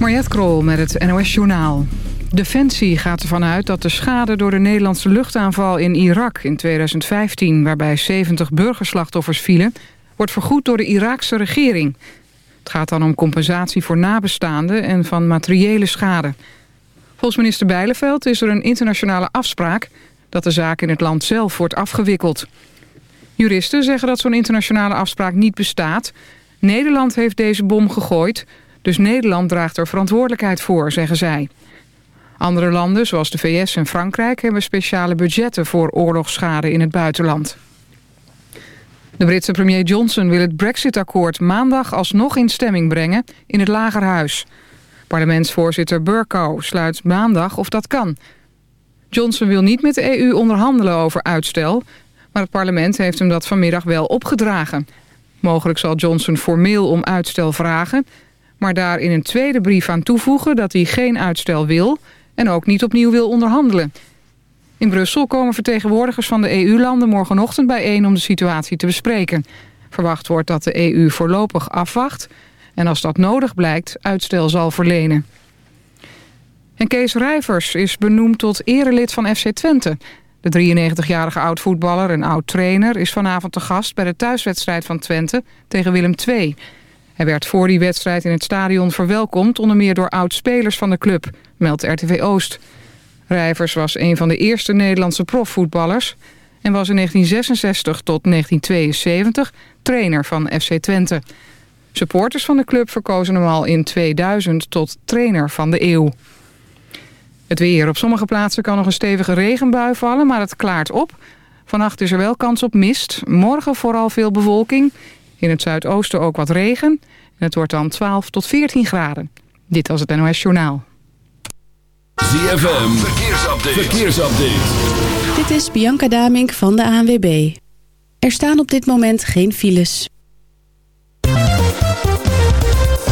Mariette Krol met het NOS Journaal. Defensie gaat ervan uit dat de schade door de Nederlandse luchtaanval in Irak in 2015... waarbij 70 burgerslachtoffers vielen, wordt vergoed door de Iraakse regering. Het gaat dan om compensatie voor nabestaanden en van materiële schade. Volgens minister Bijleveld is er een internationale afspraak... dat de zaak in het land zelf wordt afgewikkeld. Juristen zeggen dat zo'n internationale afspraak niet bestaat. Nederland heeft deze bom gegooid... dus Nederland draagt er verantwoordelijkheid voor, zeggen zij. Andere landen, zoals de VS en Frankrijk... hebben speciale budgetten voor oorlogsschade in het buitenland. De Britse premier Johnson wil het Brexit-akkoord maandag alsnog in stemming brengen in het Lagerhuis. Parlementsvoorzitter Burkow sluit maandag of dat kan. Johnson wil niet met de EU onderhandelen over uitstel... maar het parlement heeft hem dat vanmiddag wel opgedragen. Mogelijk zal Johnson formeel om uitstel vragen... maar daar in een tweede brief aan toevoegen dat hij geen uitstel wil... en ook niet opnieuw wil onderhandelen... In Brussel komen vertegenwoordigers van de EU-landen morgenochtend bijeen om de situatie te bespreken. Verwacht wordt dat de EU voorlopig afwacht en als dat nodig blijkt uitstel zal verlenen. En Kees Rijvers is benoemd tot erelid van FC Twente. De 93-jarige oud-voetballer en oud-trainer is vanavond te gast... bij de thuiswedstrijd van Twente tegen Willem II. Hij werd voor die wedstrijd in het stadion verwelkomd... onder meer door oud-spelers van de club, meldt RTV Oost. Rijvers was een van de eerste Nederlandse profvoetballers... en was in 1966 tot 1972 trainer van FC Twente. Supporters van de club verkozen hem al in 2000 tot trainer van de eeuw. Het weer. Op sommige plaatsen kan nog een stevige regenbui vallen, maar het klaart op. Vannacht is er wel kans op mist. Morgen vooral veel bewolking. In het zuidoosten ook wat regen. En het wordt dan 12 tot 14 graden. Dit was het NOS Journaal. ZFM, verkeersupdate. verkeersupdate. Dit is Bianca Damink van de ANWB. Er staan op dit moment geen files.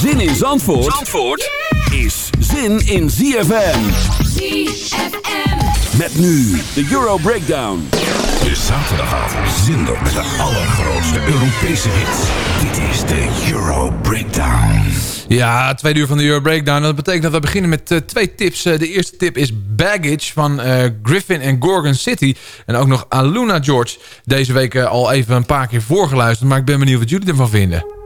Zin in Zandvoort, Zandvoort is zin in ZFM. ZFM. Met nu de Euro Breakdown. De zaterdagavond zender met de allergrootste Europese hits. Dit is de Euro Breakdown. Ja, tweede uur van de Euro Breakdown. Dat betekent dat we beginnen met eh, twee tips. Eh, de eerste tip is Baggage van eh, Griffin en Gorgon City. En ook nog Aluna George. Deze week al even een paar keer voorgeluisterd. Maar ik ben benieuwd wat jullie ervan vinden.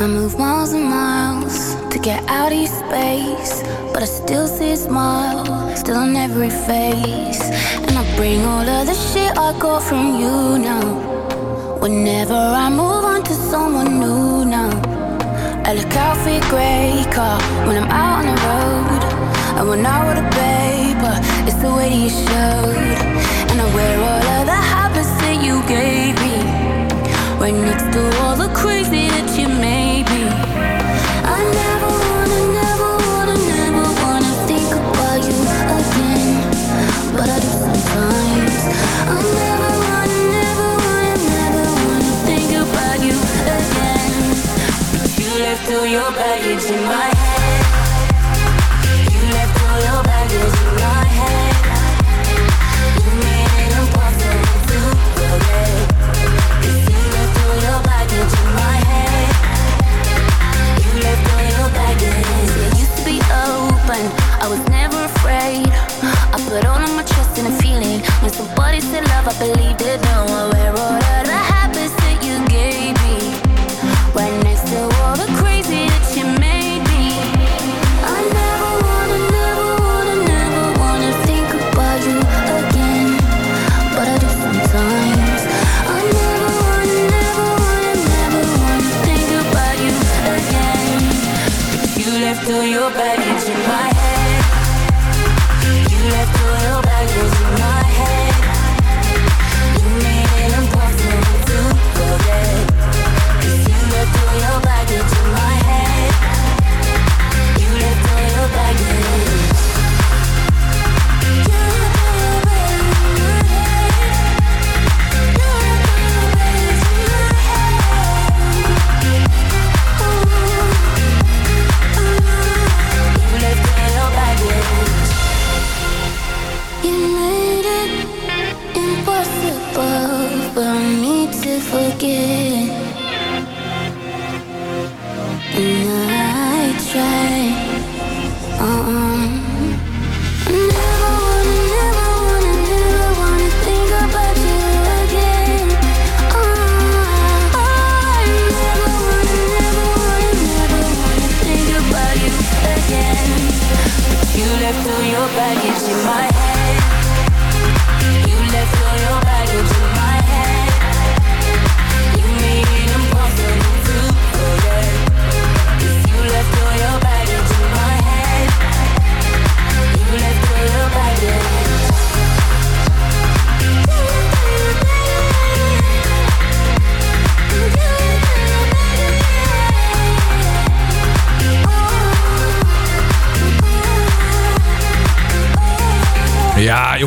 I move miles and miles to get out of space, but I still see a smile, still on every face. And I bring all of the shit I got from you now. Whenever I move on to someone new now, I look out for your grey car when I'm out on the road. And when I wrote a paper, it's the way that you showed. And I wear all of the habits that you gave me. Right next to all the crazy that you made about you again. You left all your baggage in my head. baggage in my head. Impossible to forget. you left all your baggage in my head. You left all your baggage. It used to be open. I was never afraid. I put all of my trust in a feeling. When somebody said love, I believed it.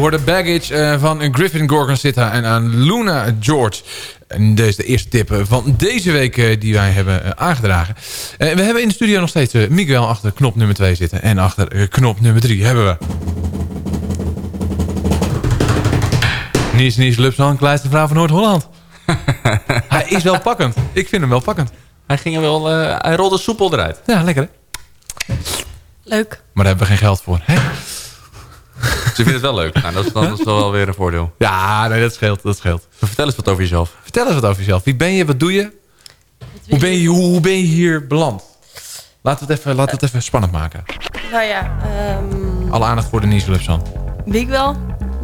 Hoorde Baggage eh, van een Griffin Gorgon Sitta en aan Luna George. En dit is de eerste tip eh, van deze week eh, die wij hebben aangedragen. Eh, we hebben in de studio nog steeds Miguel achter knop nummer 2 zitten. En achter knop nummer 3 hebben we... Nies Nies Lupsan, kleinste vrouw van Noord-Holland. Hij is wel pakkend. Ik vind hem wel pakkend. Hij ging er wel... eh, hij rolde soepel eruit. Ja, lekker hè? Leuk. Maar daar hebben we geen geld voor. Hè? Ze vinden het wel leuk. Nou, dat, is, dat is wel weer een voordeel. Ja, nee, dat scheelt. Dat scheelt. Vertel eens wat over jezelf. Vertel eens wat over jezelf. Wie ben je? Wat doe je? Hoe ben je, hoe, hoe ben je hier beland? Laten we het even, laten we het even spannend maken. Nou ja, ehm Alle aandacht voor Denise Lupsan. Big wel.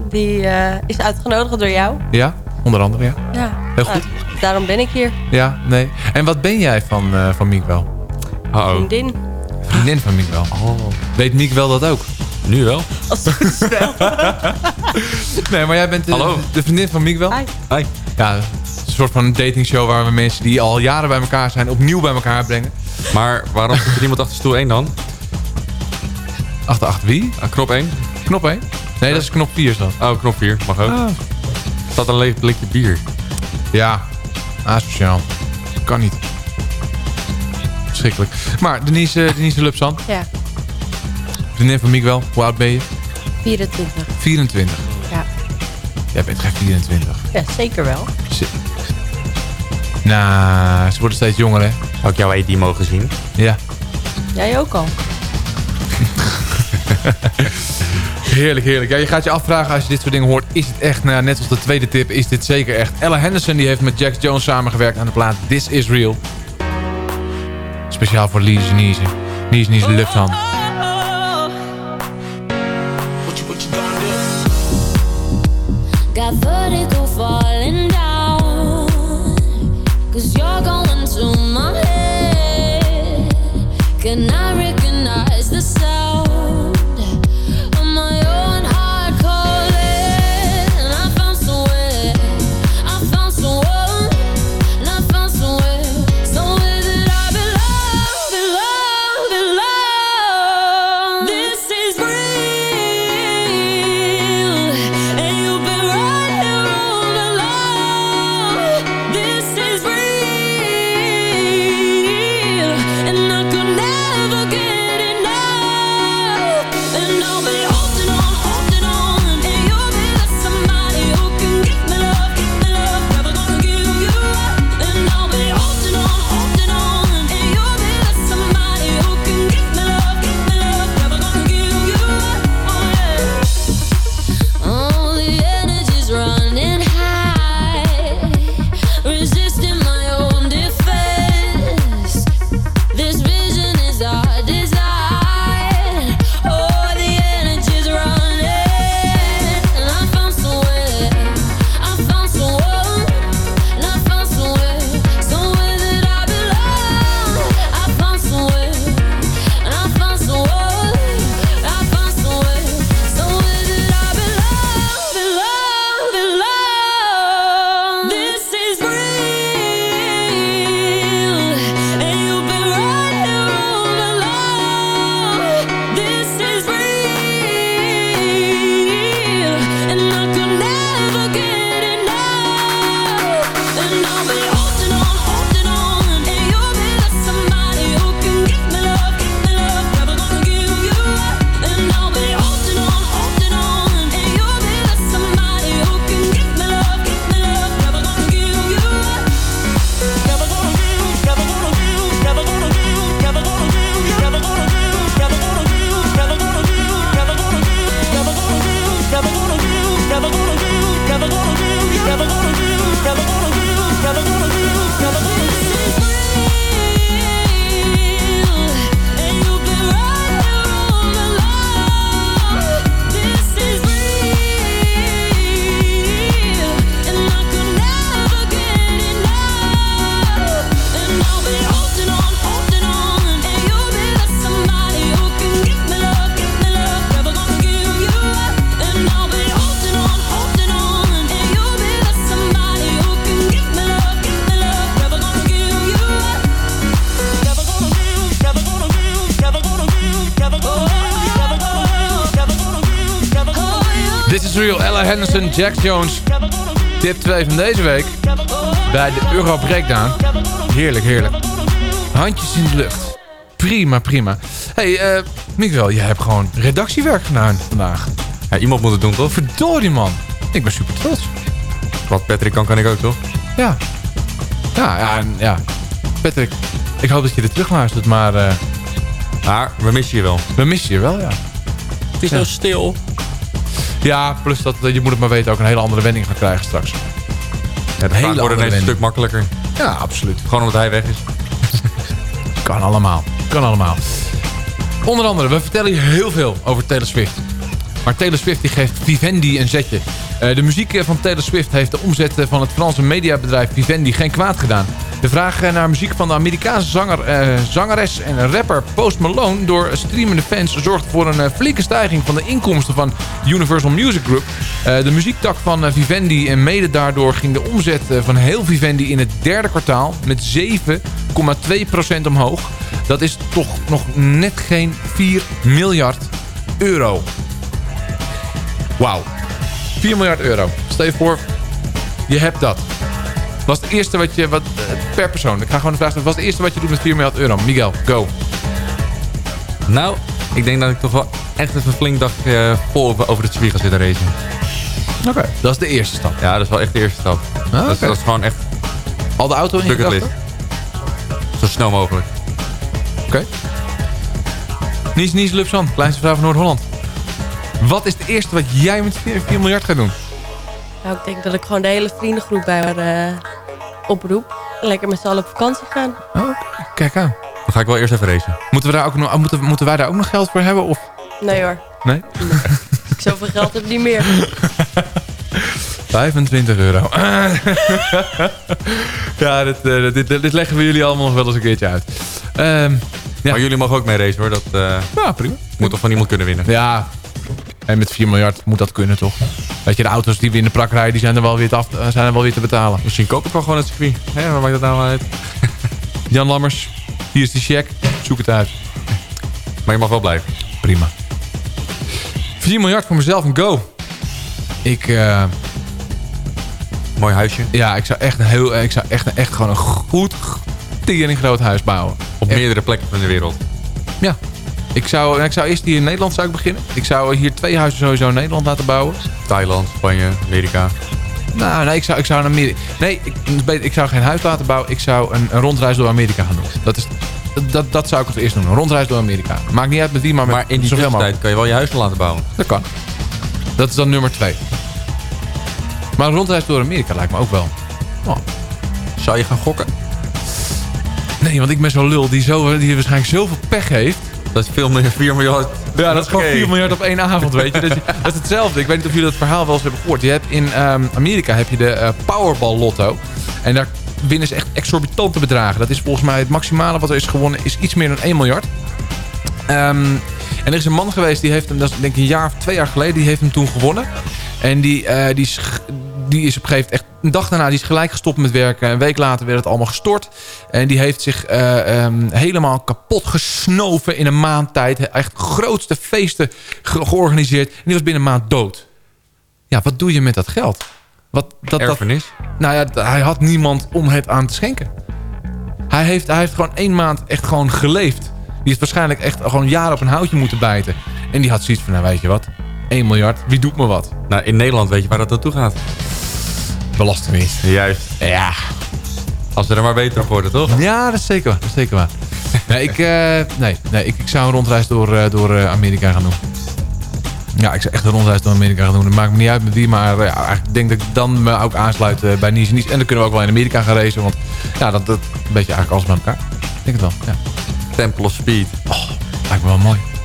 Die eh, is uitgenodigd door jou. Ja? Onder andere, ja. Ja. Heel goed. Nou, daarom ben ik hier. Ja, nee. En wat ben jij van, eh van Miek wel? Uh-oh. Vriendin. Vriendin van Miek wel. Oh. Weet Miek wel dat ook? Nu wel. Als het goed is wel. Nee, maar jij bent de, Hallo. de vriendin van Miek wel? Hi. Hi. Ja, het is een soort van datingshow waar we mensen die al jaren bij elkaar zijn opnieuw bij elkaar brengen. Maar waarom zit er iemand achter stoel 1 dan? Achter, achter wie? Ah, knop 1? Knop 1? Nee, dat is knop 4 is dat. Oh, knop 4. Mag ook. Ah. staat een leeg blikje bier. Ja, asociaal. Kan niet. Verschrikkelijk. Maar Denise, eh, Denise Lupsan, Ja, vriendin van Miek wel. Hoe oud ben je? 24. 24. Ja. Jij bent geen 24. ja, zeker wel. Ze... Nou, ze worden steeds jonger, hè? Zou ik jouw ID mogen zien? Ja. Jij ook al. Heerlijk, heerlijk. Ja, je gaat je afvragen als je dit soort dingen hoort. Is het echt, nou, ja, net als de tweede tip, is dit zeker echt. Ella Henderson die heeft met Jax Jones samengewerkt aan de plaat This Is Real. Speciaal voor Lise Niese. Niese Niese Lupsan. Jack Jones. Tip 2 van deze week. Bij de Euro Breakdown. Heerlijk, heerlijk. Handjes in de lucht. Prima, prima. hey, eh Miguel, jij hebt gewoon redactiewerk gedaan vandaag. Ja, iemand moet het doen, toch? Verdorie, man. Ik ben super trots. Wat Patrick kan, kan ik ook, toch? Ja. Ja, ja, en, ja. Patrick, ik hoop dat je dit terugluistert, maar... eh, Maar we missen je wel. we missen je wel, ja. Het is zo stil. Ja, plus dat eh, je moet het maar weten ook een hele andere wending gaan krijgen straks. Ja, de Hele wordt ineens een stuk makkelijker. Ja, absoluut. Gewoon omdat hij weg is. Kan allemaal. Kan allemaal. Onder andere, we vertellen hier heel veel over Taylor Swift. Maar Taylor Swift die geeft Vivendi een zetje. Eh, de muziek eh, van Taylor Swift heeft de omzet eh, van het Franse mediabedrijf Vivendi geen kwaad gedaan. De vraag naar muziek van de Amerikaanse zanger, eh, zangeres en rapper Post Malone door streamende fans zorgt voor een flinke stijging van de inkomsten van Universal Music Group. De muziektak van Vivendi en mede daardoor ging de omzet van heel Vivendi in het derde kwartaal met 7,2% omhoog. Dat is toch nog net geen 4 miljard euro. Wauw. 4 miljard euro. Stel je voor, je hebt dat. Wat is het eerste wat je, wat, eh, per persoon, ik ga gewoon de vraag stellen. Wat is het eerste wat je doet met 4 miljard euro? Miguel, go. Nou, ik denk dat ik toch wel echt even flink dag eh, vol over, het circuit ga zitten racen. Oké. Dat is de eerste stap. Ja, dat is wel echt de eerste stap. dat, is, dat is gewoon echt Al de auto in je? Zo snel mogelijk. Oké. Nies, Nies Lupsan, kleinste vrouw van Noord-Holland. Wat is het eerste wat jij met 4, 4 miljard gaat doen? Nou, ik denk dat ik gewoon de hele vriendengroep bij haar eh, oproep. En lekker met z'n allen op vakantie gaan. Kijk aan. Dan ga ik wel eerst even racen. Moeten, we daar ook nog, moeten, moeten wij daar ook nog geld voor hebben? Of? Nee hoor, Nee? ik zoveel geld heb niet meer. 25 euro. ja, dit, eh, dit, dit, dit leggen we jullie allemaal nog wel eens een keertje uit. Ehm, ja. Maar jullie mogen ook mee racen hoor. Dat eh, ja, prima. moet toch van iemand kunnen winnen. Ja, en met 4 miljard moet dat kunnen toch? Weet je, de auto's die we in de prak rijden, die zijn er wel weer te, af, eh, zijn er wel weer te betalen. Misschien koop ik wel gewoon het circuit. Hè, waar maakt dat nou uit? Jan Lammers, hier is die check. Zoek het uit. Maar je mag wel blijven. Prima. 4 miljard voor mezelf en go. Ik, eh, Mooi huisje. ja, ik zou echt een heel, ik zou echt, echt gewoon een goed, tering groot huis bouwen. Op Echt. meerdere plekken van de wereld. Ja. Ik zou, ik zou eerst hier in Nederland zou ik beginnen. Ik zou hier twee huizen sowieso in Nederland laten bouwen. Thailand, Spanje, Amerika. Nou, nee, ik zou, ik zou in Amerika... Nee, ik, ik zou geen huis laten bouwen. Ik zou een, een rondreis door Amerika gaan doen. Dat, is, dat, dat zou ik als eerst doen. Een rondreis door Amerika. Maakt niet uit met wie, maar met Maar in die tussentijd kan je wel je huis laten bouwen. Dat kan. Dat is dan nummer twee. Maar een rondreis door Amerika lijkt me ook wel. Oh. Zou je gaan gokken? Nee, want ik ben zo'n lul die, zo, die waarschijnlijk zoveel pech heeft. Dat is veel meer 4 miljard. Ja, dat is gewoon Oké. 4 miljard op één avond, weet je. Dat, is- dat is hetzelfde. Ik weet niet of jullie dat verhaal wel eens hebben gehoord. Je hebt in ehm, Amerika heb je de eh, Powerball Lotto. En daar winnen ze echt exorbitante bedragen. Dat is volgens mij het maximale wat er is gewonnen, is iets meer dan 1 miljard. Ehm, en er is een man geweest, die heeft hem, dat is denk ik een jaar of twee jaar geleden, die heeft hem toen gewonnen. En die, eh, die, die is op een gegeven moment echt een dag daarna, die is gelijk gestopt met werken. Een week later werd het allemaal gestort. En die heeft zich eh, ehm, helemaal kapot gesnoven in een maand tijd. Echt grootste feesten ge- georganiseerd. En die was binnen een maand dood. Ja, wat doe je met dat geld? Wat, dat, dat, Erfenis. nou ja, hij had niemand om het aan te schenken. Hij heeft, hij heeft gewoon één maand echt gewoon geleefd. Die heeft waarschijnlijk echt gewoon jaren op een houtje moeten bijten. En die had zoiets van, nou weet je wat, 1 miljard, wie doet me wat? Nou, in Nederland weet je waar dat naartoe gaat. Belastingdienst. Juist. Ja. Als we er maar beter op worden, toch? Ja, dat is zeker waar. Dat is zeker waar. nee, ik, eh, nee, nee ik, ik zou een rondreis door, eh, door eh, Amerika gaan doen. Ja, ik zou echt een rondreis door Amerika gaan doen. Dat maakt me niet uit met wie, maar ja, eigenlijk denk dat ik dan me ook aansluit eh, bij Nice Nice. En dan kunnen we ook wel in Amerika gaan racen, want ja, dat, dat een beetje eigenlijk alles bij elkaar. Ik denk het wel, ja. Temple of Speed. Oh, lijkt me wel mooi.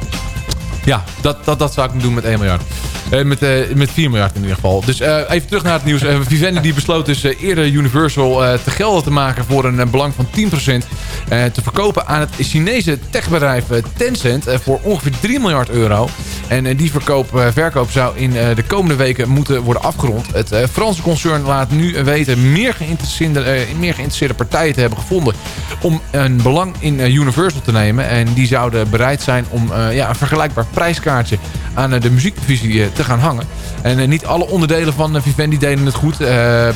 Ja, dat, dat, dat zou ik doen met 1 miljard. Eh, met, eh, met 4 miljard in ieder geval. Dus eh, even terug naar het nieuws. Vivendi die besloot dus eerder Universal te gelden te maken voor een belang van 10%. eh, te verkopen aan het Chinese techbedrijf Tencent voor ongeveer 3 miljard euro. En die verkoop, verkoop zou in de komende weken moeten worden afgerond. Het Franse concern laat nu weten meer geïnteresseerde, meer geïnteresseerde partijen te hebben gevonden om een belang in Universal te nemen. En die zouden bereid zijn om ja, een vergelijkbaar prijskaartje aan eh, de muziekdivisie eh, te gaan hangen. En eh, niet alle onderdelen van Vivendi deden het goed.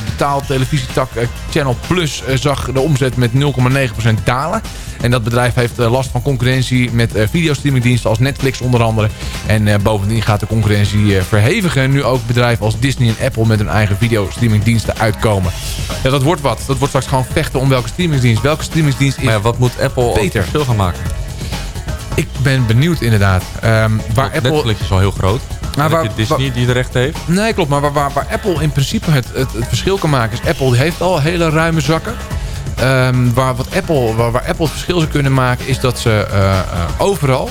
Betaald televisietak Channel Plus zag de omzet met 0,9% dalen. En dat bedrijf heeft last van concurrentie met videostreamingdiensten als Netflix onder andere. En bovendien gaat de concurrentie verhevigen. Nu ook bedrijven als Disney en Apple met hun eigen videostreamingdiensten uitkomen. Ja, dat wordt wat. Dat wordt straks gewoon vechten om welke streamingsdienst. Welke streamingsdienst is Maar ja, wat moet Apple beter? verschil gaan maken? Ik ben benieuwd inderdaad. Ehm, waar Apple... Netflix is wel heel groot. En waar- Disney die de rechten heeft. Nee, klopt. Maar waar, waar, waar Apple in principe het, het, het verschil kan maken... is Apple heeft al hele ruime zakken. Ehm, waar, wat Apple, waar, waar Apple het verschil zou kunnen maken... is dat ze eh, eh, overal,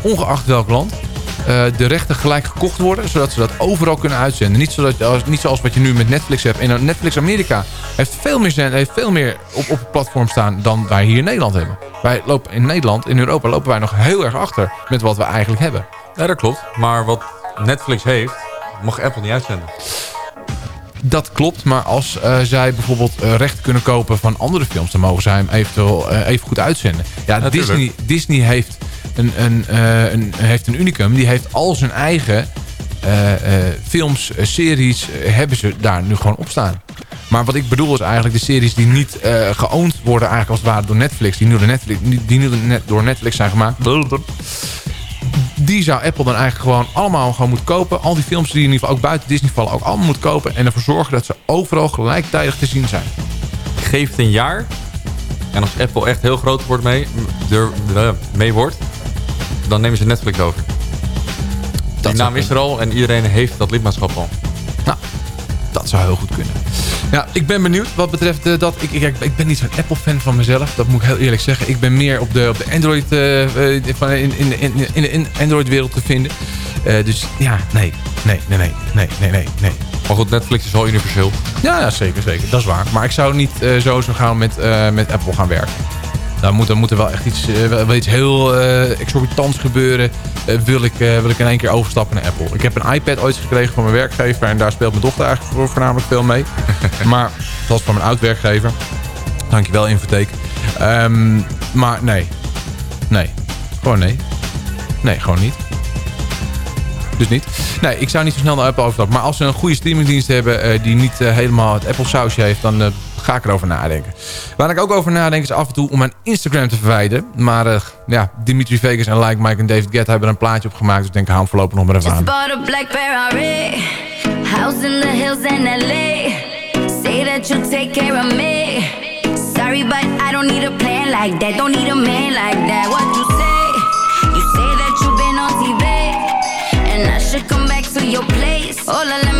ongeacht welk land... eh, de rechten gelijk gekocht worden... zodat ze dat overal kunnen uitzenden. Niet, zodat, niet zoals wat je nu met Netflix hebt. En Netflix Amerika heeft veel meer, heeft veel meer op, op het platform staan... dan wij hier in Nederland hebben. Wij lopen in Nederland, in Europa... lopen wij nog heel erg achter met wat we eigenlijk hebben. Ja, dat klopt. Maar wat Netflix heeft, mag Apple niet uitzenden. Dat klopt, maar als eh, zij bijvoorbeeld eh, rechten kunnen kopen van andere films... dan mogen zij hem eventueel even goed uitzenden. Ja, Natuurlijk. Disney, Disney heeft, een, eh, een, heeft een unicum. Die heeft al zijn eigen eh, eh, films, series... hebben ze daar nu gewoon op staan. Maar wat ik bedoel is eigenlijk de series die niet geowned worden... eigenlijk als het ware door Netflix. Die nu door Netflix, die nu door Netflix zijn gemaakt die zou Apple dan eigenlijk gewoon allemaal gewoon moeten kopen. Al die films die in ieder geval ook buiten Disney vallen ook allemaal moeten kopen. En ervoor zorgen dat ze overal gelijktijdig te zien zijn. Geef het een jaar. En als Apple echt heel groot wordt mee, er, mee wordt, dan nemen ze Netflix over. Die naam is er al en iedereen heeft dat lidmaatschap al. Nou, dat zou heel goed kunnen. Ja, ik ben benieuwd wat betreft eh, dat. Ik, ik, ik ben niet zo'n Apple-fan van mezelf. Dat moet ik heel eerlijk zeggen. Ik ben meer op de, op de Android, eh, eh, van in, in, in, in de in Android-wereld te vinden. Dus ja, nee, nee, nee, nee, nee, nee, nee, nee. Maar goed, Netflix is wel universeel. Ja, ja zeker, zeker. Dat is waar. Maar ik zou niet zo zo gaan met, met Apple gaan werken. Dan moet, dan moet er wel echt iets, eh, wel iets heel eh, exorbitants gebeuren. eh, wil, ik, wil ik in één keer overstappen naar Apple. Ik heb een iPad ooit gekregen van mijn werkgever. En daar speelt mijn dochter eigenlijk voor, voornamelijk veel mee. maar dat was van mijn oud-werkgever. Dankjewel, Infotheek. Ehm, maar nee. Nee. Gewoon nee. Nee, gewoon niet. Dus niet. Nee, ik zou niet zo snel naar Apple overstappen. Maar als ze een goede streamingdienst hebben die niet helemaal het Apple sausje heeft, dan ga ik erover nadenken. Waar ik ook over nadenk is af en toe om mijn Instagram te verwijderen. Maar eh, ja, Dimitri Vegas en Like Mike en David Guetta hebben er een plaatje op gemaakt. Dus ik denk, hou hem voorlopig nog maar even aan. House in the hills in LA. Say that you'll take care of me. Sorry, but I don't need a plan like that. Don't need a man like that. What you say? You say that you've been on TV, and I should come back to your place. Set you straight.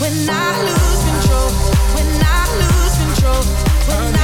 When I lose control. When I lose control. When I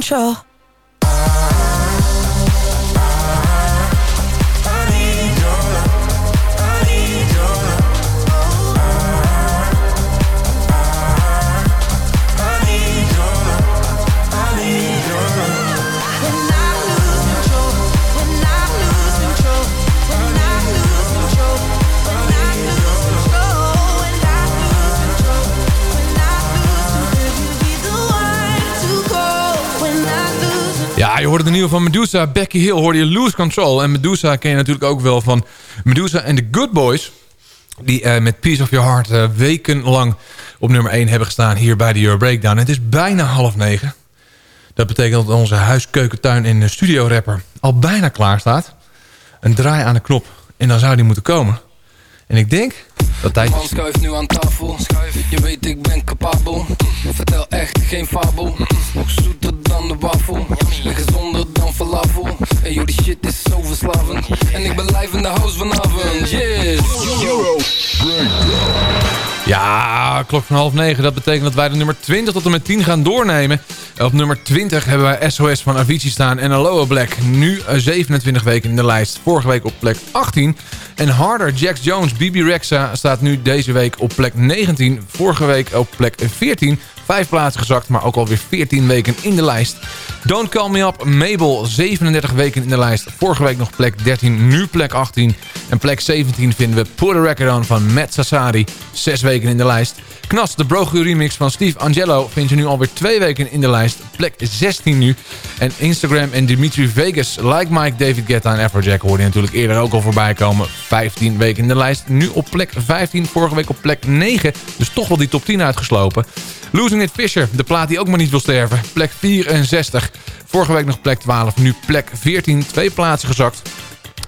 Control? Hoorde de nieuwe van Medusa. Becky Hill hoorde je Lose Control. En Medusa ken je natuurlijk ook wel van Medusa en The Good Boys. Die eh, met Piece of Your Heart eh, wekenlang op nummer 1 hebben gestaan hier bij de Euro Breakdown. Het is bijna half negen. Dat betekent dat onze huiskeukentuin en studio rapper al bijna klaar staat. Een draai aan de knop en dan zou die moeten komen. En ik denk dat tijd Man schuift nu aan tafel Je weet ik ben capabel Vertel echt geen fabel Nog zoeter dan de wafel En gezonder dan falafel En joh die shit is zo verslavend En ik ben live in de house vanavond Yes Euro Ja, klok van half negen. Dat betekent dat wij de nummer 20 tot en met 10 gaan doornemen. Op nummer 20 hebben wij SOS van Avicii staan en Aloha Black. Nu eh, 27 weken in de lijst. Vorige week op plek 18. En Harder, Jax Jones, Bibi Rexa staat nu deze week op plek 19. Vorige week op plek 14. Vijf plaatsen gezakt, maar ook alweer 14 weken in de lijst. Don't Call Me Up, Mabel, 37 weken in de lijst. Vorige week nog plek 13, nu plek 18. En plek 17 vinden we Put a Record On van Matt Sassari. Zes weken in de lijst. Knas, de Brogu remix van Steve Angelo vind je nu alweer twee weken in de lijst. Plek 16 nu. En Instagram en Dimitri Vegas, like Mike, David Guetta en Afrojack... hoorde natuurlijk eerder ook al voorbij komen. 15 weken in de lijst. Nu op plek 15, vorige week op plek 9. Dus toch wel die top 10 uitgeslopen. Losing It Fisher, de plaat die ook maar niet wil sterven. Plek 64. Vorige week nog plek 12, nu plek 14. Twee plaatsen gezakt.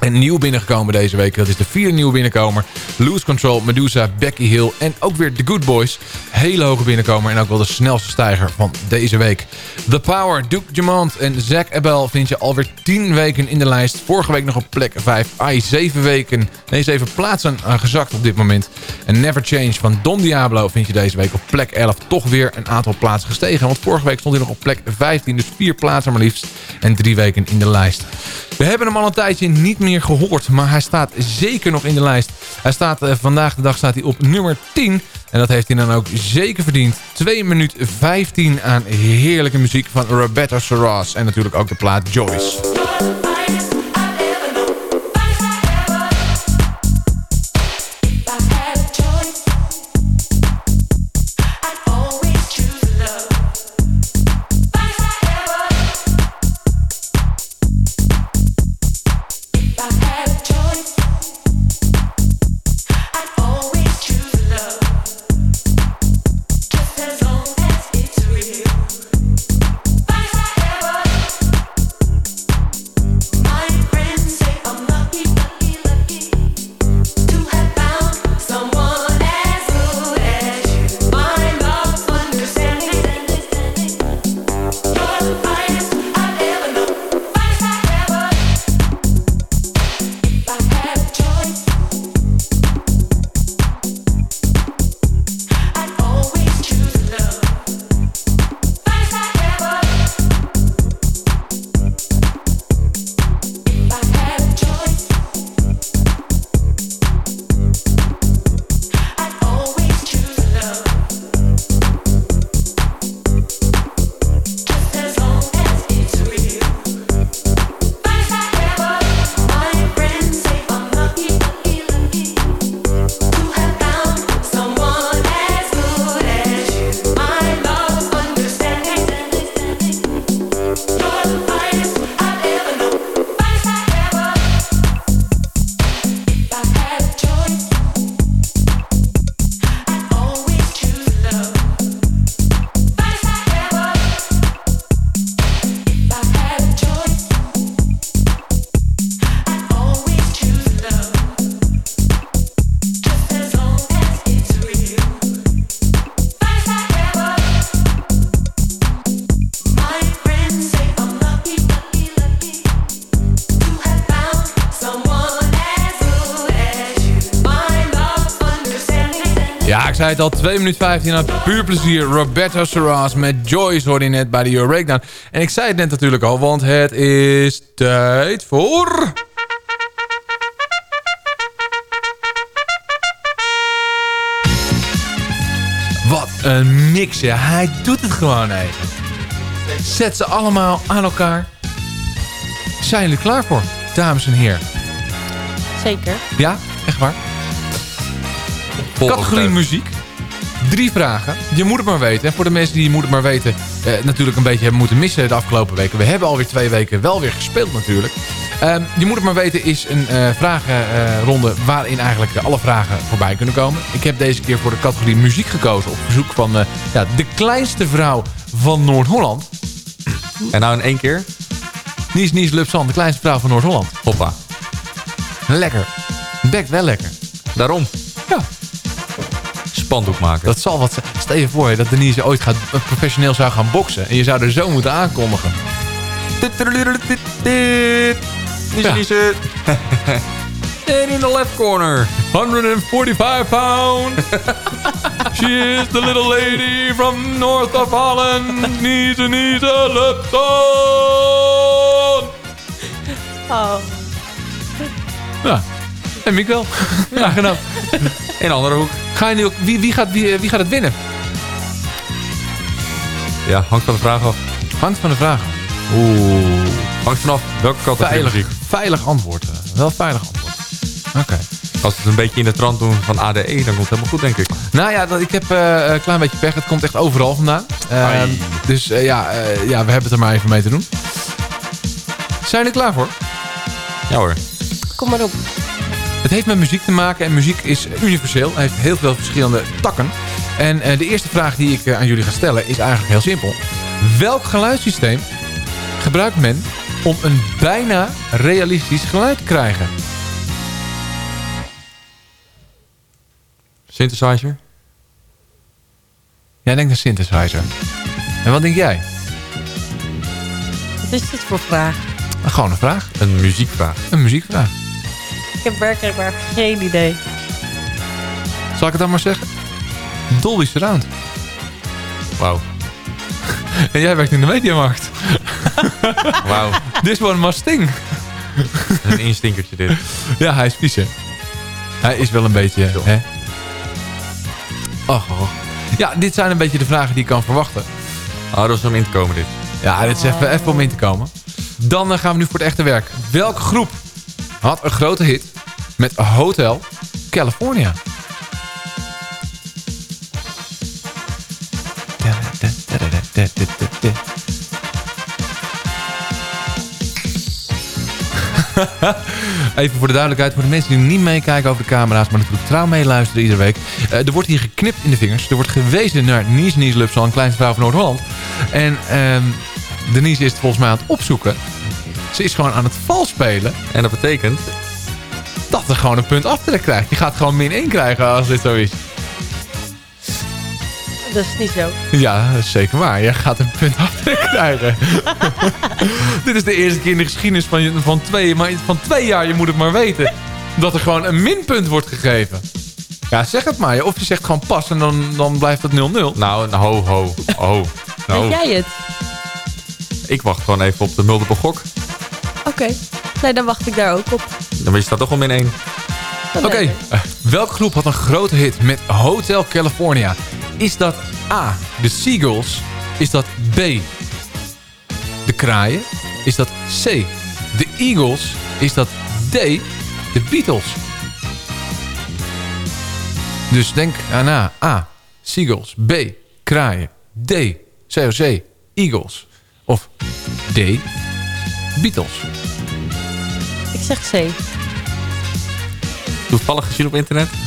En nieuw binnengekomen deze week. Dat is de vierde nieuwe binnenkomer. Lose Control, Medusa, Becky Hill en ook weer The Good Boys. Hele hoge binnenkomer en ook wel de snelste stijger van deze week. The Power, Duke Dumont en Zack Abel vind je alweer 10 weken in de lijst. Vorige week nog op plek 5. Ai, 7 weken, nee 7 plaatsen uh, gezakt op dit moment. En Never Change van Don Diablo vind je deze week op plek 11. Toch weer een aantal plaatsen gestegen. Want vorige week stond hij nog op plek 15. Dus 4 plaatsen maar liefst. En 3 weken in de lijst. We hebben hem al een tijdje niet meer gehoord, maar hij staat zeker nog in de lijst. Hij staat, uh, vandaag de dag staat hij op nummer 10. En dat heeft hij dan ook zeker verdiend. 2 minuut 15 aan heerlijke muziek van Roberta Serras. En natuurlijk ook de plaat Joyce. Zei het al, 2 minuten 15 aan puur plezier. Roberto Serras met Joyce hoorde je net bij de Euro Breakdown. En ik zei het net natuurlijk al, want het is tijd voor... Wat een mix, ja. Hij doet het gewoon even. Zet ze allemaal aan elkaar. Zijn jullie klaar voor, dames en heren? Zeker. Ja, echt waar? Categorie muziek. Drie vragen. Je moet het maar weten. En voor de mensen die je moet het maar weten... Eh, natuurlijk een beetje hebben moeten missen de afgelopen weken. We hebben alweer twee weken wel weer gespeeld natuurlijk. Ehm, je moet het maar weten is een uh, vragenronde... waarin eigenlijk alle vragen voorbij kunnen komen. Ik heb deze keer voor de categorie muziek gekozen... op verzoek van uh, ja, de kleinste vrouw van Noord-Holland. En nou in één keer? Nies Nies Lupsan, de kleinste vrouw van Noord-Holland. Hoppa. Lekker. Bekt wel lekker. Daarom. Spandoek maken. Dat zal wat zijn. Stel je voor dat Denise ooit gaat, professioneel zou gaan boksen. En je zou er zo moeten aankondigen. Nies. En in the left corner. 145 pounds. She is the little lady from north of Holland. Niese Niese Lupton. Oh. Ja. En Miek wel. Ja, gedaan. In een andere hoek. Ga je nu ook, wie, wie, gaat, wie, wie gaat het winnen? Ja, hangt van de vraag af. Hangt van de vraag af. Oeh. Hangt vanaf welke categorie veilig, muziek. Veilig antwoord. Wel veilig antwoord. Oké. Als we het een beetje in de trant doen van ADE, dan komt het helemaal goed, denk ik. Nou ja, dat, ik heb uh, een klein beetje pech. Het komt echt overal vandaan. Uh, dus uh, ja, ja, we hebben het er maar even mee te doen. Zijn jullie er klaar voor? Ja hoor. Kom maar op. Het heeft met muziek te maken en muziek is universeel. Hij heeft heel veel verschillende takken. En de eerste vraag die ik aan jullie ga stellen is eigenlijk heel simpel. Welk geluidssysteem gebruikt men om een bijna realistisch geluid te krijgen? Synthesizer? Jij denkt een synthesizer. En wat denk jij? Wat is dit voor vraag? Gewoon een vraag. Een muziekvraag. Een muziekvraag. Ik heb werkelijk maar geen idee. Zal ik het dan maar zeggen? Dolby Surround. Wauw. En jij werkt in de mediamarkt. Wauw. This one must sting. Een instinkertje dit. Ja, hij is vies hè. Hij is wel een beetje... Hè? Oh, oh. Ja, dit zijn een beetje de vragen die ik kan verwachten. Oh, dat is om in te komen dit. Ja, dit is even, even om in te komen. Dan uh, gaan we nu voor het echte werk. Welke groep had een grote hit met Hotel California? Even voor de duidelijkheid, voor de mensen die niet meekijken over de camera's, maar natuurlijk trouw meeluisteren iedere week. Uh, er wordt hier geknipt in de vingers. Er wordt gewezen naar Nies Nies Lupsal, een kleinste vrouw van Noord-Holland. En um, Denise is het volgens mij aan het opzoeken. Ze is gewoon aan het vals spelen. En dat betekent? Dat er gewoon een punt aftrek krijgt. Je gaat gewoon min 1 krijgen als dit zo is. Dat is niet zo. Ja, dat is zeker waar. Je gaat een punt aftrek krijgen. dit is de eerste keer in de geschiedenis van, van, twee, maar van twee jaar. Je moet het maar weten. dat er gewoon een minpunt wordt gegeven. Ja, zeg het maar. Of je zegt gewoon pas en dan, dan blijft het 0-0. Nou, nou, ho, ho, ho. Nou, jij het? ik wacht gewoon even op de multiple gok. Oké. Nee, dan wacht ik daar ook op. Dan is dat toch al min 1. Dat Oké, eh, welke groep had een grote hit met Hotel California? Is dat A, de Seagulls? Is dat B, de Kraaien? Is dat C, de Eagles? Is dat D, de Beatles? Dus denk aan A, A, Seagulls. B, Kraaien. D, COC, Eagles. Of D, Beatles. Ik zeg C. Toevallig gezien op internet?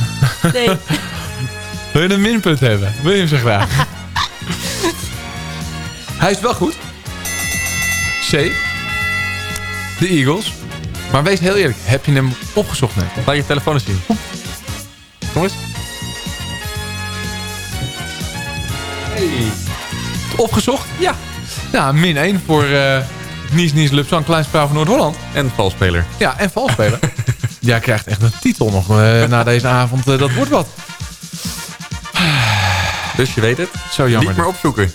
Nee. Wil je een minpunt hebben? Wil je hem zo graag? Hij is wel goed. C. De Eagles. Maar wees heel eerlijk. Heb je hem opgezocht net? Laat je telefoon eens zien. Kom eens. Hey. Opgezocht? Ja. Nou, min 1 voor eh Nies Nies Lupsan, Kleinsprouw van Noord-Holland. En valspeler. Ja, en valspeler. Jij krijgt echt een titel nog eh, na deze avond. Eh, dat wordt wat. Dus je weet het. Zo jammer Niet meer opzoeken.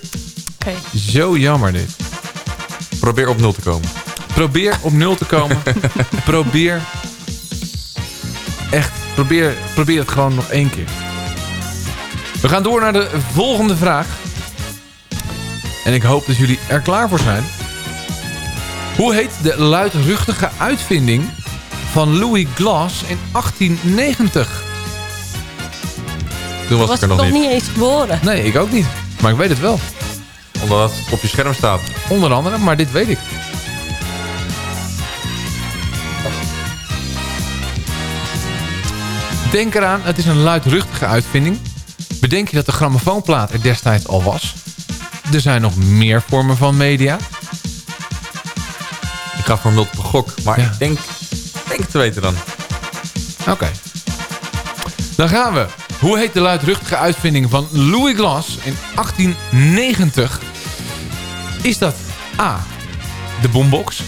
Zo jammer dit. Probeer op nul te komen. Probeer op nul te komen. probeer. Echt, probeer, probeer het gewoon nog één keer. We gaan door naar de volgende vraag. En ik hoop dat jullie er klaar voor zijn. Hoe heet de luidruchtige uitvinding van Louis Glass in 1890? Toen was, was ik er ik nog nog niet. niet eens geboren. Nee, ik ook niet. Maar ik weet het wel. Omdat het op je scherm staat. Onder andere, maar dit weet ik. Denk eraan, het is een luidruchtige uitvinding. Bedenk je dat de grammofoonplaat er destijds al was? Er zijn nog meer vormen van media. Ik ga voor multiple gok. Maar Ja. ik denk, denk te weten dan. Oké. Dan gaan we. Hoe heet de luidruchtige uitvinding van Louis Glass in 1890? Is dat A, de boombox?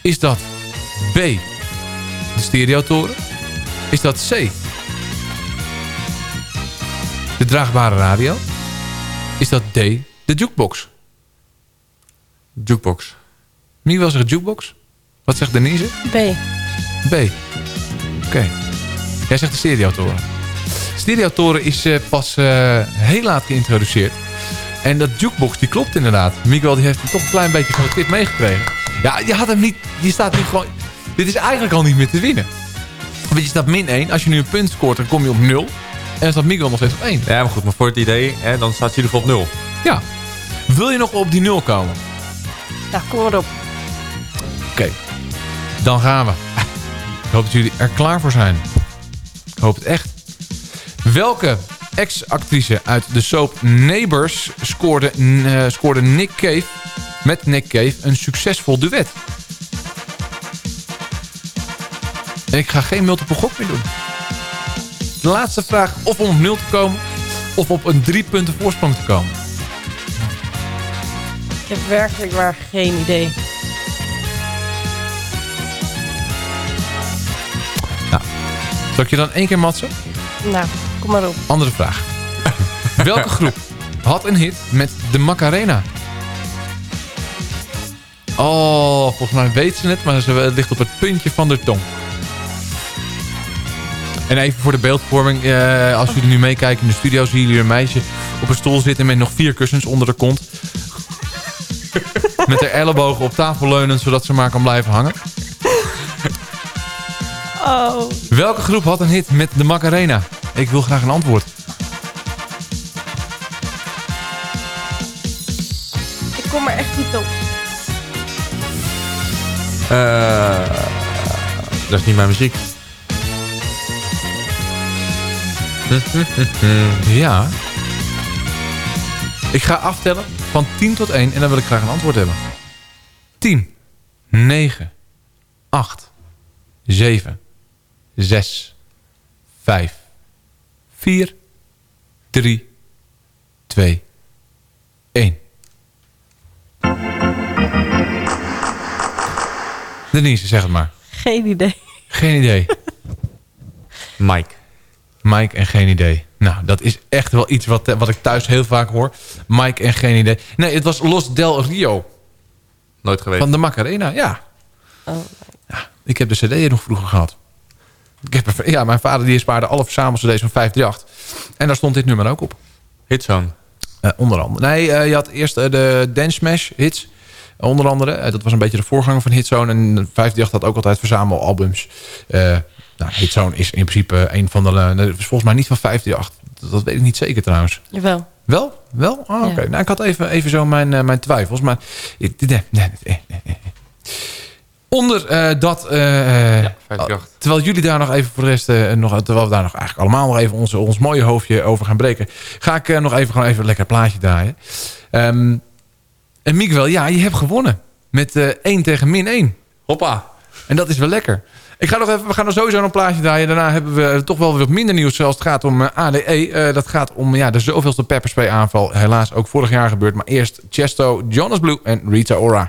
Is dat B, de stereotoren? Is dat C, de draagbare radio? Is dat D, de jukebox? Jukebox. Wie zegt jukebox? Wat zegt Denise? B. B. Oké. Jij zegt de stereotoren. Stereotoren is eh, pas eh, heel laat geïntroduceerd. En dat jukebox die klopt inderdaad. Miguel die heeft hem toch een klein beetje van de tip meegekregen. Ja, je had hem niet... Je staat nu gewoon... Dit is eigenlijk al niet meer te winnen. Want je staat min 1. Als je nu een punt scoort, dan kom je op 0. En dan staat Miguel nog steeds op 1. Ja, maar goed. Maar voor het idee, hè, dan staat in ieder geval op nul. Ja. Wil je nog op die 0 komen? Ja, kom maar op. Oké. Dan gaan we. Ik hoop dat jullie er klaar voor zijn. Ik hoop het echt. Welke ex-actrice uit de soap Neighbours scoorde, eh, scoorde Nick Cave met Nick Cave een succesvol duet? En ik ga geen multiple gok meer doen. De laatste vraag of om op 0 te komen of op een drie punten voorsprong te komen. Ik heb werkelijk waar geen idee. Zal ik je dan één keer matsen? Nou, kom maar op. Andere vraag. Welke groep had een hit met de Macarena? Oh, volgens mij weet ze het, maar ze ligt op het puntje van de tong. En even voor de beeldvorming. eh, als jullie nu meekijken in de studio, zien jullie een meisje op een stoel zitten met nog vier kussens onder de kont. met haar ellebogen op tafel leunen, zodat ze maar kan blijven hangen. Oh. Welke groep had een hit met de Macarena? Ik wil graag een antwoord. Ik kom er echt niet op. Eh, dat is niet mijn muziek. Ja. Ik ga aftellen van 10 tot 1 en dan wil ik graag een antwoord hebben. 10, 9, 8, 7, zes, vijf, vier, drie, twee, één. Denise, zeg het maar. Geen idee. Geen idee. Mike. Mike en geen idee. Nou, dat is echt wel iets wat, eh, wat ik thuis heel vaak hoor. Mike en geen idee. Nee, het was Los Del Rio. Nooit geweest. Van de Macarena, ja. Oh. ja ik heb de cd nog vroeger gehad. Ik heb, ja, mijn vader die spaarde alle deze van 538. En daar stond dit nummer ook op. Hitsong? Uh, eh, onder andere. Nee, eh, je had eerst eh, de Dance Smash hits. Onder andere. dat was een beetje de voorganger van Hitzone. En 538 had ook altijd verzamelalbums. nou, Hitzone is in principe een van de... volgens mij niet van 538. Dat weet ik niet zeker trouwens. Jawel. Wel? Wel? Ah, oké. Nou, ik had even, even zo mijn, mijn twijfels. Maar... Nee, nee, nee. Onder uh, dat... Uh, terwijl jullie daar nog even voor de rest... Nog, terwijl we daar nog eigenlijk allemaal nog even ons, ons mooie hoofdje over gaan breken... ga ik nog even gewoon even een lekker plaatje draaien. Um, en Miguel, ja, je hebt gewonnen. Met 1 tegen min 1. Hoppa. En dat is wel lekker. Ik ga nog even, we gaan nog sowieso een plaatje draaien. Daarna hebben we toch wel wat minder nieuws Zelfs het gaat om ADE. dat gaat om ja, de zoveelste pepperspray aanval. Helaas ook vorig jaar gebeurd. Maar eerst Chesto, Jonas Blue en Rita Ora.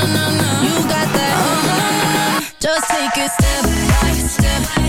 Just take it step by step.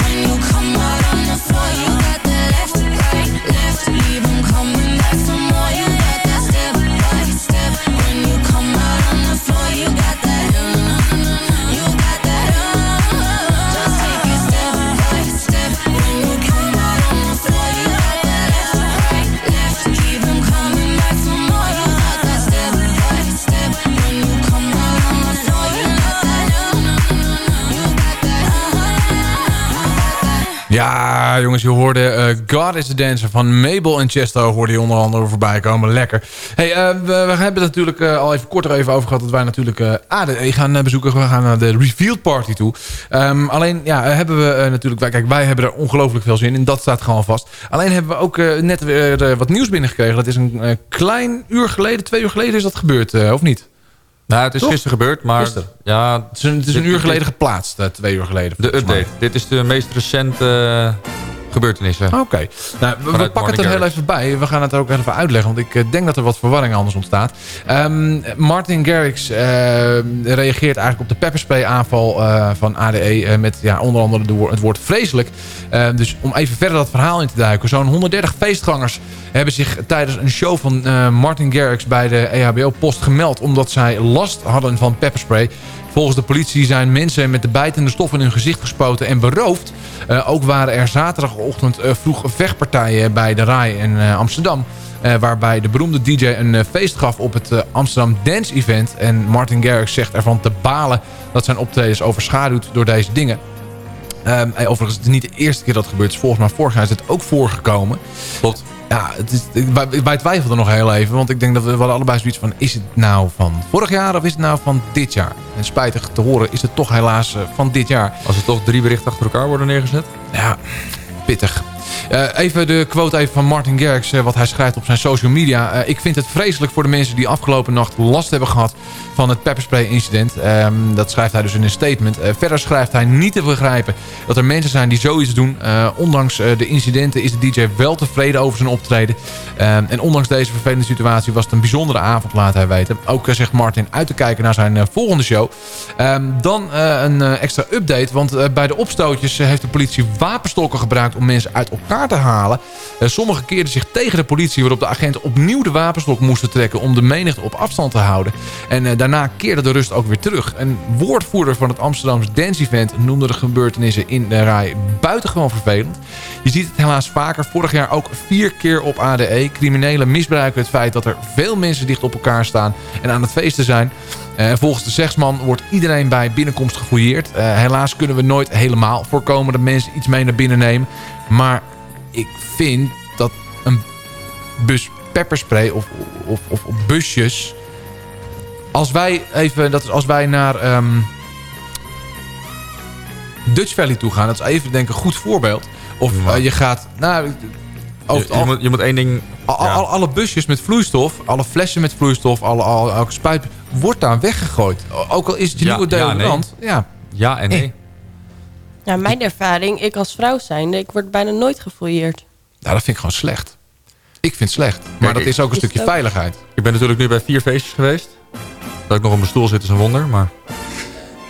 Ja, jongens, je hoorde eh, God is the Dancer van Mabel en Chesto... hoorde je onder andere voorbij komen. Lekker. Hey, eh, we, hebben het natuurlijk eh, al even kort er even over gehad... dat wij natuurlijk ADE gaan bezoeken. We gaan naar de Revealed Party toe. Ehm, alleen, ja, hebben we natuurlijk... Kijk, wij hebben er ongelooflijk veel zin in. Dat staat gewoon vast. Alleen hebben we ook net weer wat nieuws binnengekregen. Dat is een klein uur geleden, twee uur geleden is dat gebeurd, of niet? Nou, het is Toch? gisteren gebeurd, maar... Gisteren. Ja, Het is een, het is een uur geleden geplaatst, eh, twee uur geleden. De update. Dit is de meest recente gebeurtenen. Oké. Nou, we, pakken het er heel even bij. We gaan het ook even uitleggen. Want ik eh, denk dat er wat verwarring anders ontstaat. Ehm, Martin Garrix eh, reageert eigenlijk op de pepperspray aanval eh, van ADE. met ja, onder andere de het woord vreselijk. Eh, dus om even verder dat verhaal in te duiken. Zo'n 130 feestgangers hebben zich tijdens een show van Martin Garrix bij de EHBO-post gemeld. Omdat zij last hadden van pepperspray. Volgens de politie zijn mensen met de bijtende stof in hun gezicht gespoten en beroofd. Eh, ook waren er zaterdagochtend eh, vroeg vechtpartijen bij de RAI in eh, Amsterdam. Waarbij de beroemde DJ een feest gaf op het Amsterdam Dance Event. En Martin Garrix zegt ervan te balen dat zijn optredens overschaduwd door deze dingen. Eh, overigens, het is niet de eerste keer dat het gebeurt. Volgens mij vorig jaar is het ook voorgekomen. Ja, het is, wij, wij twijfelden nog heel even. Want ik denk dat we, we hadden allebei zoiets van... is het nou van vorig jaar of is het nou van dit jaar? En spijtig te horen is het toch helaas eh, van dit jaar. Als er toch drie berichten achter elkaar worden neergezet? Ja, pittig. Eh, even de quote even van Martin Garrix, eh, wat hij schrijft op zijn social media. Eh, ik vind het vreselijk voor de mensen die afgelopen nacht last hebben gehad van het pepperspray incident. Ehm, dat schrijft hij dus in een statement. Verder schrijft hij niet te begrijpen dat er mensen zijn die zoiets doen. Ondanks de incidenten is de DJ wel tevreden over zijn optreden. Ehm, en ondanks deze vervelende situatie was het een bijzondere avond, laat hij weten. Ook zegt Martin uit te kijken naar zijn volgende show. Ehm, dan een extra update, want bij de opstootjes heeft de politie wapenstokken gebruikt om mensen uit elkaar te halen. Eh, sommigen keerden zich tegen de politie, waarop de agenten opnieuw de wapenstok moesten trekken om de menigte op afstand te houden. En eh, daarna keerde de rust ook weer terug. Een woordvoerder van het Amsterdamse Dance Event noemde de gebeurtenissen in de rij buitengewoon vervelend. Je ziet het helaas vaker. Vorig jaar ook vier keer op ADE. Criminelen misbruiken het feit dat er veel mensen dicht op elkaar staan en aan het feesten zijn. Eh, volgens de zegsman wordt iedereen bij binnenkomst gefouilleerd. Eh, helaas kunnen we nooit helemaal voorkomen dat mensen iets mee naar binnen nemen. Maar ik vind dat een bus pepperspray of, of, of, busjes... Als wij even, dat als wij naar ehm, Dutch Valley toe gaan, dat is even denk ik een goed voorbeeld. Of eh, je gaat, nou, over Je, je, moet, je moet één ding... al- al- alle busjes met vloeistof, alle flessen met vloeistof, alle, alle, elke spuit, wordt daar weggegooid. Ook al is het je Ja, nieuwe ja, nee. deodorant. Ja, Ja en nee. Ja, mijn ervaring, ik als vrouw zijnde, ik word bijna nooit gefouilleerd. Nou, dat vind ik gewoon slecht. Ik vind het slecht. Maar Kijk, dat is ook een is stukje ook- veiligheid. Ik ben natuurlijk nu bij vier feestjes geweest. Dat ik nog op mijn stoel zit is een wonder, maar...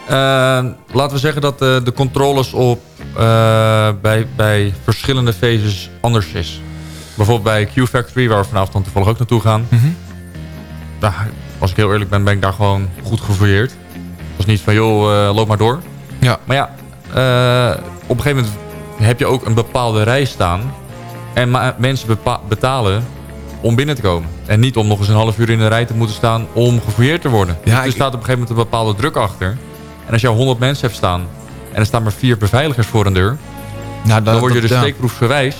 Eh, laten we zeggen dat de, de controles op, eh, bij, bij verschillende phases anders is. Bijvoorbeeld bij Q-Factory, waar we vanavond dan toevallig ook naartoe gaan. Mhm. Als ik heel eerlijk ben, ben ik daar gewoon goed gefouilleerd. Het was niet van, joh, eh, loop maar door. Ja. Maar ja, eh, op een gegeven moment heb je ook een bepaalde rij staan. En mensen betalen om binnen te komen. En niet om nog eens een half uur in de rij te moeten staan om gefouilleerd te worden. Ja, er staat op een gegeven moment een bepaalde druk achter. En als je 100 mensen hebt staan en er staan maar vier beveiligers voor een deur... Nou, dan word je dus ja. steekproefsgewijs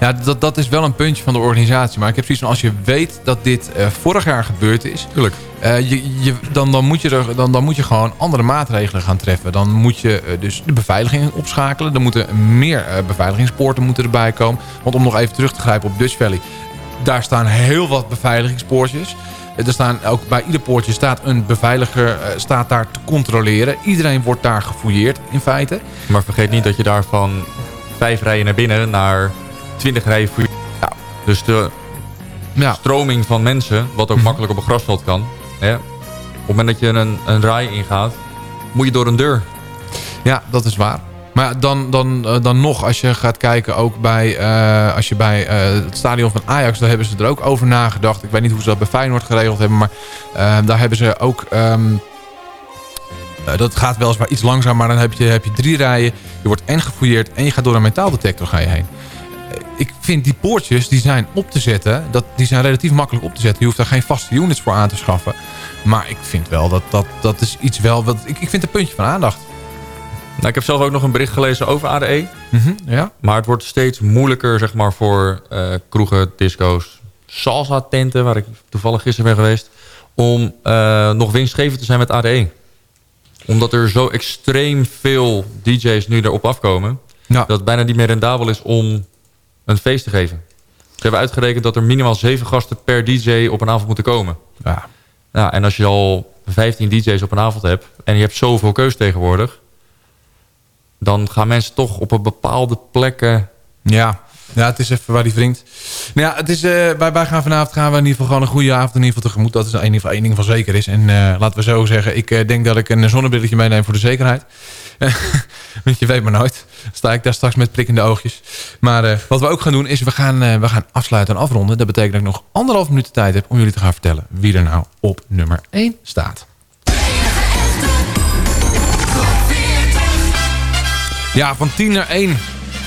Ja, dat, dat is wel een puntje van de organisatie. Maar ik heb zoiets van, als je weet dat dit eh, vorig jaar gebeurd is... Tuurlijk. eh, je, je, dan, dan, moet je er, dan, dan moet je gewoon andere maatregelen gaan treffen. Dan moet je eh, dus de beveiliging opschakelen. Er moeten meer beveiligingspoorten moeten erbij komen. Want om nog even terug te grijpen op Dutch Valley... daar staan heel wat beveiligingspoortjes. Er staan ook bij ieder poortje staat een beveiliger eh, staat daar te controleren. Iedereen wordt daar gefouilleerd in feite. Maar vergeet niet dat je daar van vijf rijen naar binnen naar twintig rijen voor ja. Dus de stroming van mensen, wat ook makkelijk op een grasveld kan. Hè? Op het moment dat je een, een rij ingaat, moet je door een deur. Ja, dat is waar. Maar dan, dan, eh, dan nog, als je gaat kijken ook bij, eh, als je bij eh, het stadion van Ajax... daar hebben ze er ook over nagedacht. Ik weet niet hoe ze dat bij Feyenoord geregeld hebben... maar daar hebben ze ook... ehm, eh, dat gaat weliswaar iets langzaam, maar dan heb je, heb je drie rijen. Je wordt en gefouilleerd en je gaat door een metaaldetector ga je heen. Ik vind die poortjes, die zijn op te zetten. Dat, die zijn relatief makkelijk op te zetten. Je hoeft daar geen vaste units voor aan te schaffen. Maar ik vind wel dat dat, dat is iets wel... Wat, ik, ik vind een puntje van aandacht. Nou, ik heb zelf ook nog een bericht gelezen over ADE. Mhm, ja. Maar het wordt steeds moeilijker zeg maar, voor eh, kroegen, disco's, salsa-tenten... waar ik toevallig gisteren ben geweest... om eh, nog winstgevend te zijn met ADE. Omdat er zo extreem veel DJ's nu erop afkomen... dat het bijna niet meer rendabel is om een feest te geven. Ze hebben uitgerekend dat er minimaal zeven gasten per DJ op een avond moeten komen. Ja. Ja, en als je al 15 DJ's op een avond hebt... en je hebt zoveel keus tegenwoordig... dan gaan mensen toch op een bepaalde plekken... Ja, ja, het is even waar die vriend. Nou ja, het is, eh, wij, wij gaan vanavond gaan we in ieder geval gewoon een goede avond in ieder geval tegemoet. Dat is in ieder één ding van zeker is. En eh, laten we zo zeggen, ik eh, denk dat ik een zonnebrilletje meeneem voor de zekerheid. Want je weet maar nooit. Sta ik daar straks met prikkende oogjes. Maar wat we ook gaan doen is, we gaan, we gaan afsluiten en afronden. Dat betekent dat ik nog anderhalf minuut tijd heb om jullie te gaan vertellen wie er nou op nummer 1 staat. Ja, van 10 naar 1.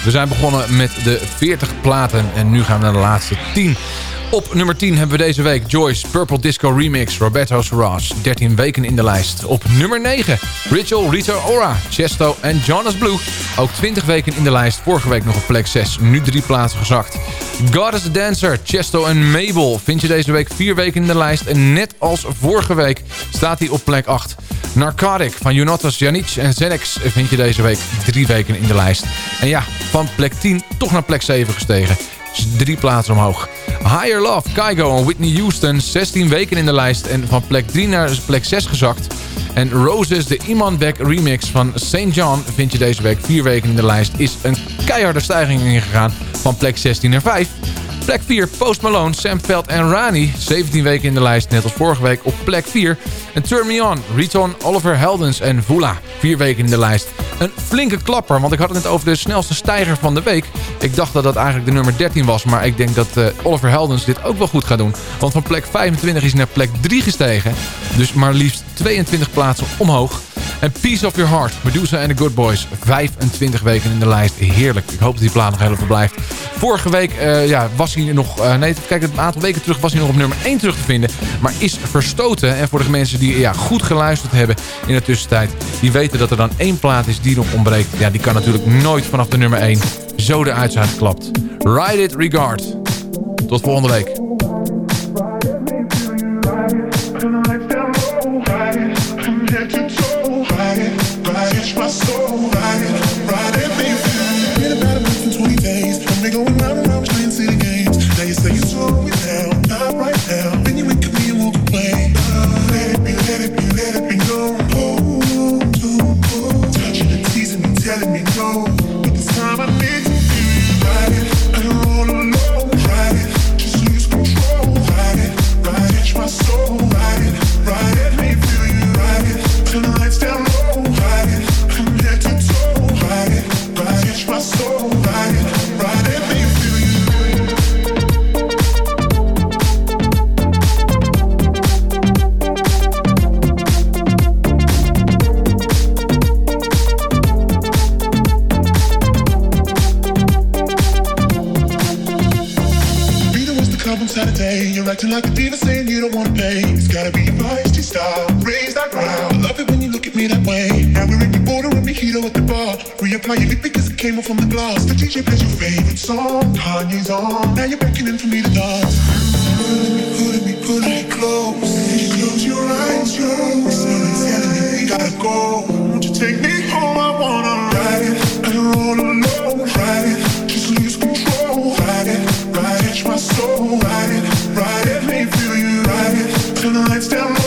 We zijn begonnen met de 40 platen en nu gaan we naar de laatste 10. Op nummer 10 hebben we deze week Joyce Purple Disco Remix Roberto Serras. 13 weken in de lijst. Op nummer 9 Ritual Rita Ora, Chesto en Jonas Blue. Ook 20 weken in de lijst. Vorige week nog op plek 6. Nu drie plaatsen gezakt. God is a Dancer, Chesto en Mabel. Vind je deze week 4 weken in de lijst. En net als vorige week staat hij op plek 8. Narcotic van Jonatas Janic en Zenex vind je deze week drie weken in de lijst. En ja, van plek 10 toch naar plek 7 gestegen. Drie plaatsen omhoog. Higher Love, Kygo en Whitney Houston, 16 weken in de lijst en van plek 3 naar plek 6 gezakt. En Roses, de Iman Beck remix van St. John vind je deze week 4 weken in de lijst. Is een keiharde stijging ingegaan van plek 16 naar 5. Plek 4, Post Malone, Sam Veld en Rani. 17 weken in de lijst, net als vorige week op plek 4. En Turn Me On, Riton, Oliver Heldens en Vula. 4 weken in de lijst. Een flinke klapper, want ik had het net over de snelste stijger van de week. Ik dacht dat dat eigenlijk de nummer 13 was, maar ik denk dat eh, Oliver Heldens dit ook wel goed gaat doen. Want van plek 25 is hij naar plek 3 gestegen. Dus maar liefst 22 plaatsen omhoog. En Peace of Your Heart, Medusa en The Good Boys. 25 weken in de lijst. Heerlijk. Ik hoop dat die plaat nog heel even blijft. Vorige week eh, ja, was hij nog... eh, nee, kijk, een aantal weken terug was hij nog op nummer 1 terug te vinden. Maar is verstoten. En voor de mensen die ja, goed geluisterd hebben in de tussentijd... die weten dat er dan één plaat is die nog ontbreekt. Ja, die kan natuurlijk nooit vanaf de nummer 1 zo eruit zijn geklapt. Ride It Regard. Tot volgende week. Acting like a diva saying you don't wanna pay. It's gotta be a feisty style. Raise that ground. I love it when you look at me that way. Now we're in the border and mojito at the bar. Reapply your lip because it came off from the glass. The DJ plays your favorite song. Kanye's on. Now you're beckoning for me to dance. Pulling me, pulling me close. Close your eyes, your eyes. We gotta go. Won't you take me home? I wanna ride it. I don't roll alone. Ride it. Just lose control. Ride it. Ride it. My soul. Ride it. Turn